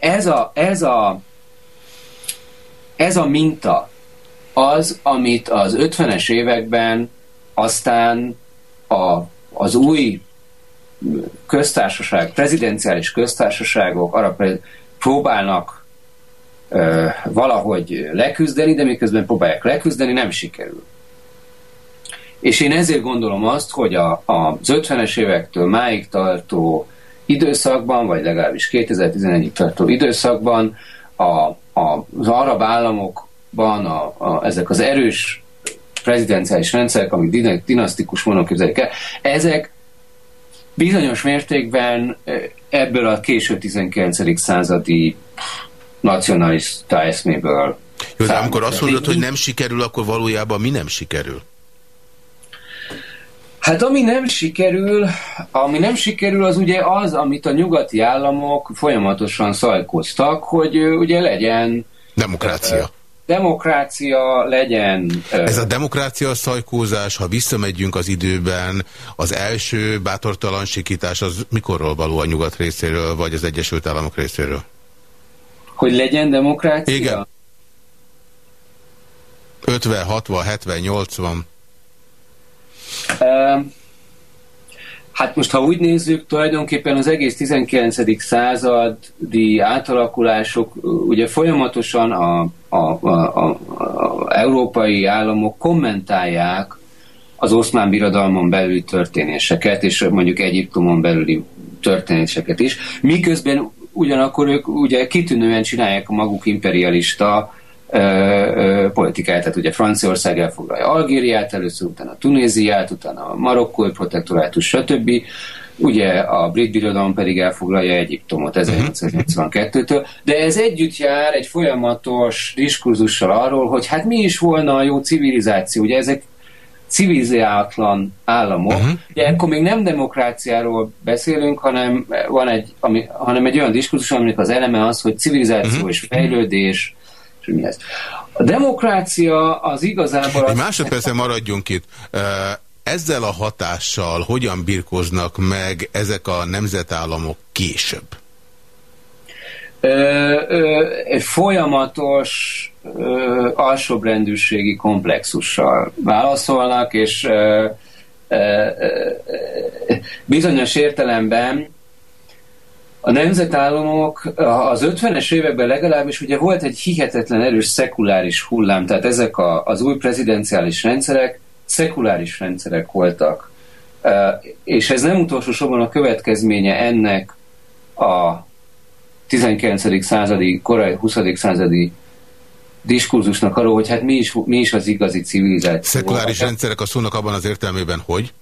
Ez a, ez a, ez a minta, az, amit az 50-es években aztán a, az új köztársaság, prezidenciális köztársaságok arra próbálnak ö, valahogy leküzdeni, de miközben próbálják leküzdeni, nem sikerül. És én ezért gondolom azt, hogy a, a, az 50-es évektől máig tartó időszakban, vagy legalábbis 2011-ig tartó időszakban a, a, az arab államok van a, a, ezek az erős prezidenciális rendszerek, amik dinasztikus el, ezek bizonyos mértékben ebből a késő 19. századi nacionalista eszméből Jó, de amikor azt mondod, hogy nem sikerül, akkor valójában mi nem sikerül? Hát ami nem sikerül, ami nem sikerül, az ugye az, amit a nyugati államok folyamatosan szajkoztak, hogy ugye legyen demokrácia demokrácia legyen. Ez a demokrácia szajkózás, ha visszamegyünk az időben, az első bátortalan sikítás az mikorról való a nyugat részéről, vagy az Egyesült Államok részéről? Hogy legyen demokrácia? Igen. 50, 60, 70, 80. Uh, Hát most, ha úgy nézzük, tulajdonképpen az egész 19. századi átalakulások ugye folyamatosan a, a, a, a, a európai államok kommentálják az oszmán birodalmon belüli történéseket, és mondjuk Egyiptomon belüli történéseket is, miközben ugyanakkor ők ugye kitűnően csinálják a maguk imperialista politikáját, tehát ugye Franciaország elfoglalja Algériát, először utána Tunéziát, utána a Marokkói protektorátus, stb. Ugye a brit birodalom pedig elfoglalja Egyiptomot 1882-től, de ez együtt jár egy folyamatos diskurzussal arról, hogy hát mi is volna a jó civilizáció, ugye ezek civilizálatlan államok. Uh-huh. Ugye akkor még nem demokráciáról beszélünk, hanem van egy, ami, hanem egy olyan diskurzus, aminek az eleme az, hogy civilizáció uh-huh. és fejlődés, és mi ez. A demokrácia az igazából... Egy másodpercen maradjunk itt. Ezzel a hatással hogyan birkoznak meg ezek a nemzetállamok később? Ö, ö, egy folyamatos ö, alsóbrendűségi komplexussal válaszolnak, és ö, ö, ö, bizonyos értelemben a nemzetállamok az 50-es években legalábbis ugye volt egy hihetetlen erős szekuláris hullám, tehát ezek a, az új prezidenciális rendszerek szekuláris rendszerek voltak. És ez nem utolsó sorban a következménye ennek a 19. századi, korai 20. századi diskurzusnak arról, hogy hát mi is, mi is az igazi civilizáció. Szekuláris rendszerek a szónak abban az értelmében, hogy?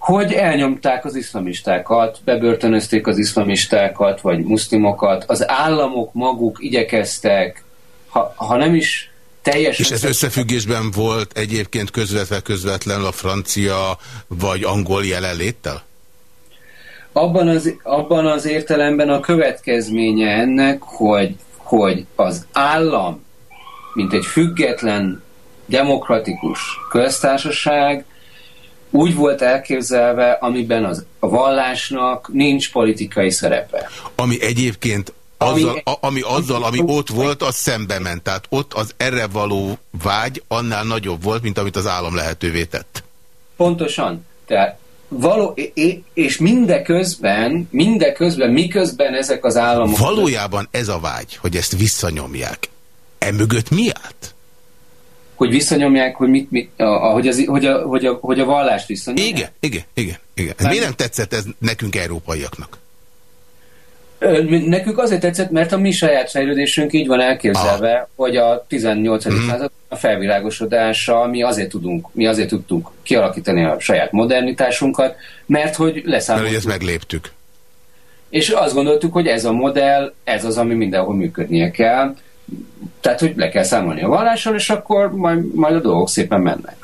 Hogy elnyomták az iszlamistákat, bebörtönözték az iszlamistákat, vagy muszlimokat, az államok maguk igyekeztek, ha, ha nem is teljesen... És ez összefüggésben volt egyébként közvetve közvetlenül a francia vagy angol jelenléttel? Abban az, abban az értelemben a következménye ennek, hogy, hogy az állam, mint egy független, demokratikus köztársaság úgy volt elképzelve, amiben az, a vallásnak nincs politikai szerepe. Ami egyébként azzal, ami, ami azzal, ami ott volt, az szembe ment. Tehát ott az erre való vágy annál nagyobb volt, mint amit az állam lehetővé tett. Pontosan. Tehát való, és mindeközben, mindeközben, miközben ezek az államok... Valójában ez a vágy, hogy ezt visszanyomják. Emögött mi állt? Hogy visszanyomják, hogy, mit, mit, hogy, az, hogy, a, hogy, a, hogy a vallást visszanyomják? Igen, igen, igen. igen. Miért nem tetszett ez nekünk európaiaknak? Nekünk azért tetszett, mert a mi saját fejlődésünk így van elképzelve, ah. hogy a 18. Mm. század a felvilágosodása, mi azért tudunk, mi azért tudtunk kialakítani a saját modernitásunkat, mert hogy leszámoltuk. Mert hogy ezt megléptük. És azt gondoltuk, hogy ez a modell, ez az, ami mindenhol működnie kell. Tehát, hogy le kell számolni a vallással, és akkor majd, majd a dolgok szépen mennek.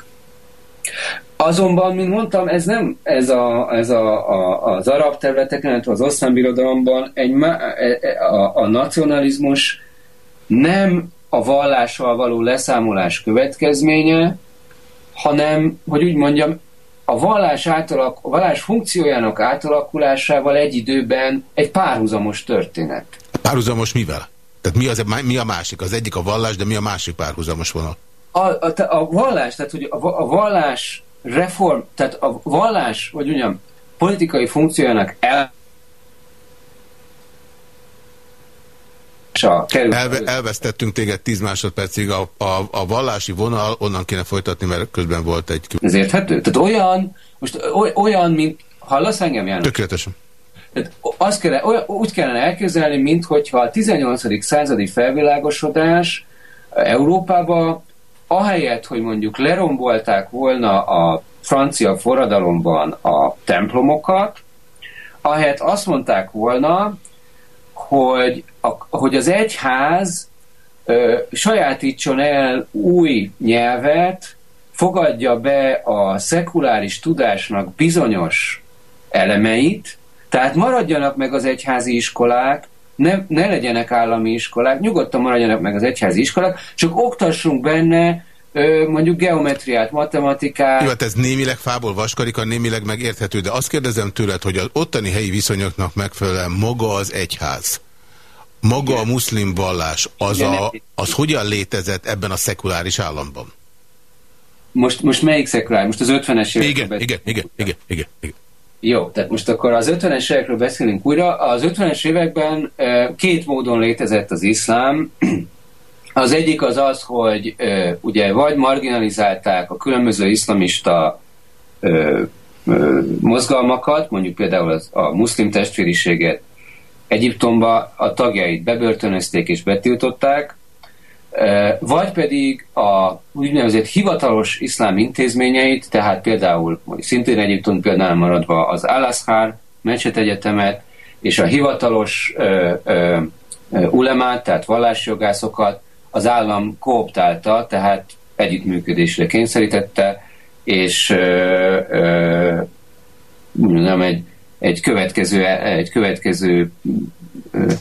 Azonban, mint mondtam, ez nem ez, a, ez a, a, az arab területeken, az oszlán birodalomban egy, e, e, a, a nacionalizmus nem a vallással való leszámolás következménye, hanem, hogy úgy mondjam, a vallás, átalak, a vallás funkciójának átalakulásával egy időben egy párhuzamos történet. Párhuzamos mivel? Tehát mi, az, mi a másik? Az egyik a vallás, de mi a másik párhuzamos vonal? A, a, a vallás, tehát hogy a, a vallás reform, tehát a vallás, vagy mondjam, politikai funkciójának el Elve, elvesztettünk téged 10 másodpercig a, a, a vallási vonal, onnan kéne folytatni, mert közben volt egy... Ez érthető? Tehát olyan, most olyan, mint... Hallasz engem, János? Tökéletesen. Tehát azt kell, olyan, úgy kellene elképzelni, mintha a 18. századi felvilágosodás Európába ahelyett, hogy mondjuk lerombolták volna a francia forradalomban a templomokat, ahelyett azt mondták volna, hogy, a, hogy az egyház ö, sajátítson el új nyelvet, fogadja be a szekuláris tudásnak bizonyos elemeit, tehát maradjanak meg az egyházi iskolák, ne, ne legyenek állami iskolák, nyugodtan maradjanak meg az egyházi iskolák, csak oktassunk benne mondjuk geometriát, matematikát. Jó, hát ez némileg fából vaskarika, némileg megérthető, de azt kérdezem tőled, hogy az ottani helyi viszonyoknak megfelelően maga az egyház, maga Igen. a muszlim vallás, az, a, az hogyan létezett ebben a szekuláris államban? Most, most melyik szekuláris? Most az 50-es évekről igen, igen, igen, igen, igen, igen. Jó, tehát most akkor az 50-es évekről beszélünk újra. Az 50-es években két módon létezett az iszlám. Az egyik az az, hogy ugye vagy marginalizálták a különböző iszlamista mozgalmakat, mondjuk például az, a muszlim testvériséget Egyiptomba a tagjait bebörtönözték és betiltották, vagy pedig a úgynevezett hivatalos iszlám intézményeit, tehát például szintén Egyiptom például maradva az Al-Azhar, Mecset Egyetemet, és a hivatalos ö, ö, ulemát, tehát vallásjogászokat az állam kooptálta, tehát együttműködésre kényszerítette, és ö, ö, nem egy, egy következő, egy következő ö,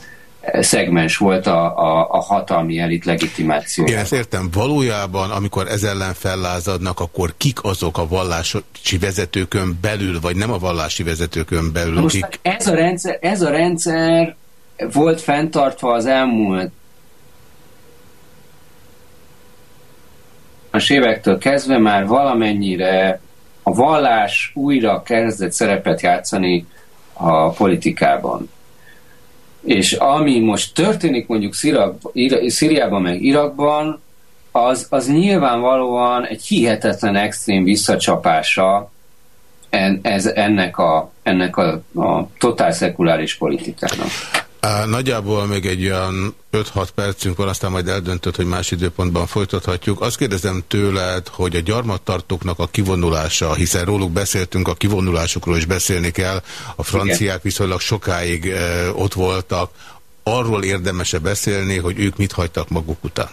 szegmens volt a, a, a hatalmi elit legitimáció. Én ezt értem. Valójában, amikor ez ellen fellázadnak, akkor kik azok a vallási vezetőkön belül, vagy nem a vallási vezetőkön belül? Most kik... ez, a rendszer, ez a rendszer volt fenntartva az elmúlt a évektől kezdve már valamennyire a vallás újra kezdett szerepet játszani a politikában. És ami most történik mondjuk Szíriában meg Irakban, az, az nyilvánvalóan egy hihetetlen extrém visszacsapása en, ez, ennek a, ennek a, a totál szekuláris politikának. Nagyjából még egy olyan 5-6 percünk van, aztán majd eldöntött, hogy más időpontban folytathatjuk. Azt kérdezem tőled, hogy a gyarmattartóknak a kivonulása, hiszen róluk beszéltünk, a kivonulásukról is beszélni kell, a franciák Igen. viszonylag sokáig e, ott voltak. Arról érdemese beszélni, hogy ők mit hagytak maguk után?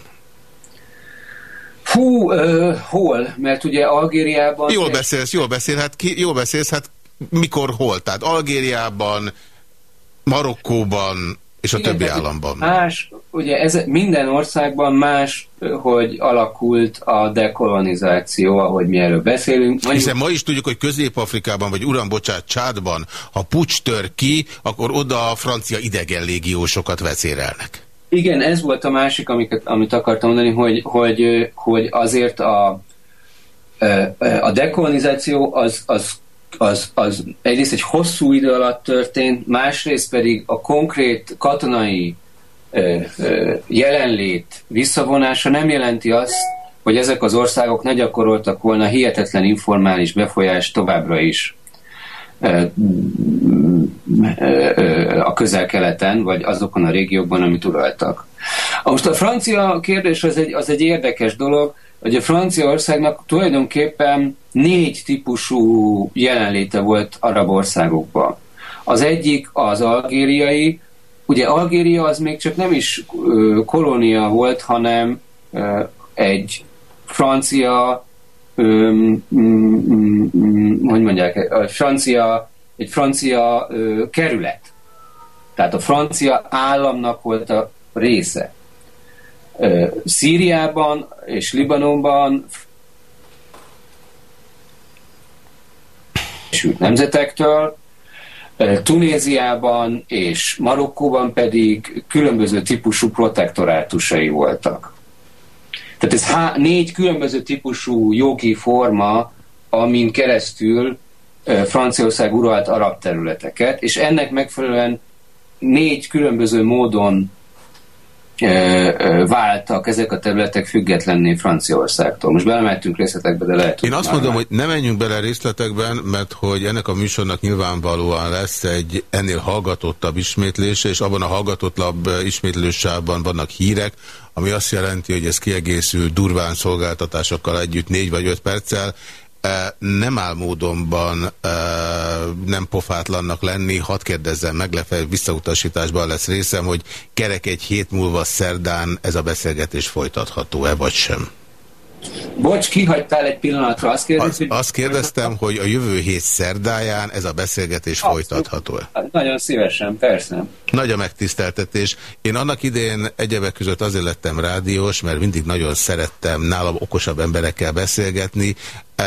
Hú, uh, hol? Mert ugye Algériában... Jól beszélsz, jól beszélsz, hát, ki, jól beszélsz, hát mikor hol? Tehát Algériában, Marokkóban és a Igen, többi államban. Más, ugye ez minden országban más, hogy alakult a dekolonizáció, ahogy mi erről beszélünk. Mondjuk, Hiszen ma is tudjuk, hogy Közép-Afrikában, vagy uram, bocsát, Csádban, ha pucs tör ki, akkor oda a francia idegen légiósokat vezérelnek. Igen, ez volt a másik, amiket, amit akartam mondani, hogy, hogy, hogy azért a, a dekolonizáció az, az az, az egyrészt egy hosszú idő alatt történt, másrészt pedig a konkrét katonai ö, ö, jelenlét visszavonása nem jelenti azt, hogy ezek az országok ne gyakoroltak volna hihetetlen informális befolyást továbbra is a közel-keleten, vagy azokon a régiókban, amit uraltak. Most a francia kérdés az egy, az egy érdekes dolog, hogy a Franciaországnak tulajdonképpen négy típusú jelenléte volt arab országokban. Az egyik az algériai, ugye Algéria az még csak nem is ö, kolónia volt, hanem egy francia, ö, hogy mondják, a francia, egy francia kerület. Tehát a francia államnak volt a része. Szíriában és Libanonban nemzetektől, Tunéziában és Marokkóban pedig különböző típusú protektorátusai voltak. Tehát ez há- négy különböző típusú jogi forma, amin keresztül Franciaország uralt arab területeket, és ennek megfelelően négy különböző módon váltak ezek a területek függetlenné Franciaországtól. Most belemettünk részletekbe, de lehet, Én azt mondom, már. hogy ne menjünk bele részletekben, mert hogy ennek a műsornak nyilvánvalóan lesz egy ennél hallgatottabb ismétlése, és abban a hallgatottabb ismétlősában vannak hírek, ami azt jelenti, hogy ez kiegészül durván szolgáltatásokkal együtt négy vagy öt perccel, nem áll módonban nem pofátlannak lenni, hadd kérdezzem meg, lefelé visszautasításban lesz részem, hogy kerek egy hét múlva szerdán ez a beszélgetés folytatható-e vagy sem? Bocs, kihagytál egy pillanatra, azt kérdez, hogy... Azt kérdeztem, hogy a jövő hét szerdáján ez a beszélgetés folytatható-e? Nagyon szívesen, persze. Nagy a megtiszteltetés. Én annak idén egyebek között azért lettem rádiós, mert mindig nagyon szerettem nálam okosabb emberekkel beszélgetni. E,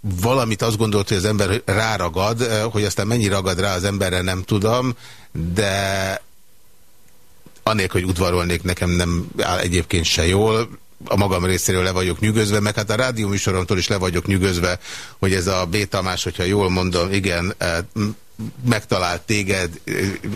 valamit azt gondolt, hogy az ember ráragad, e, hogy aztán mennyi ragad rá az emberre nem tudom, de anélkül, hogy udvarolnék, nekem nem áll egyébként se jól a magam részéről le vagyok nyűgözve, meg hát a rádió műsoromtól is le vagyok nyűgözve, hogy ez a B. Tamás, hogyha jól mondom, igen, eh, megtalált téged,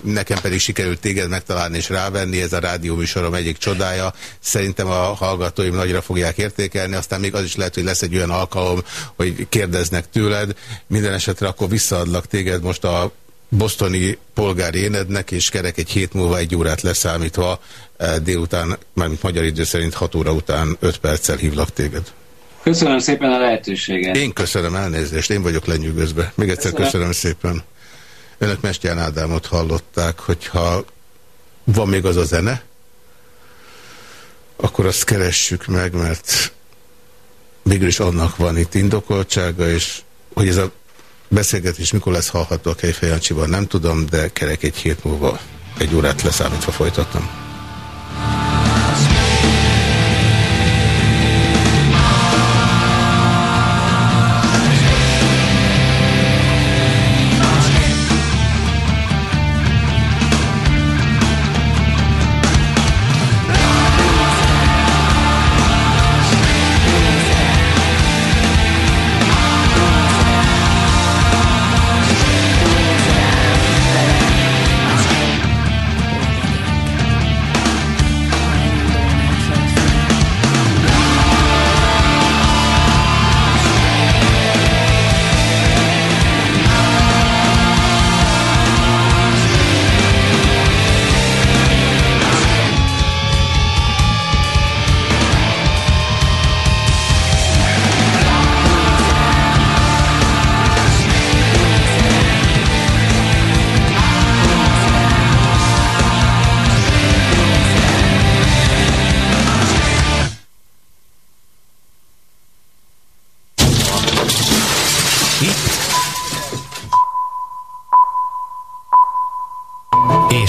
nekem pedig sikerült téged megtalálni és rávenni, ez a rádió műsorom egyik csodája. Szerintem a hallgatóim nagyra fogják értékelni, aztán még az is lehet, hogy lesz egy olyan alkalom, hogy kérdeznek tőled. Minden esetre akkor visszaadlak téged most a bosztoni polgári énednek, és kerek egy hét múlva egy órát leszámítva délután, mármint magyar idő szerint 6 óra után 5 perccel hívlak téged. Köszönöm szépen a lehetőséget. Én köszönöm elnézést, én vagyok lenyűgözve. Még egyszer köszönöm, köszönöm szépen. Önök Mestján Ádámot hallották, hogyha van még az a zene, akkor azt keressük meg, mert végül is annak van itt indokoltsága, és hogy ez a beszélgetés mikor lesz hallható a Kejfejancsiban, nem tudom, de kerek egy hét múlva egy órát leszámítva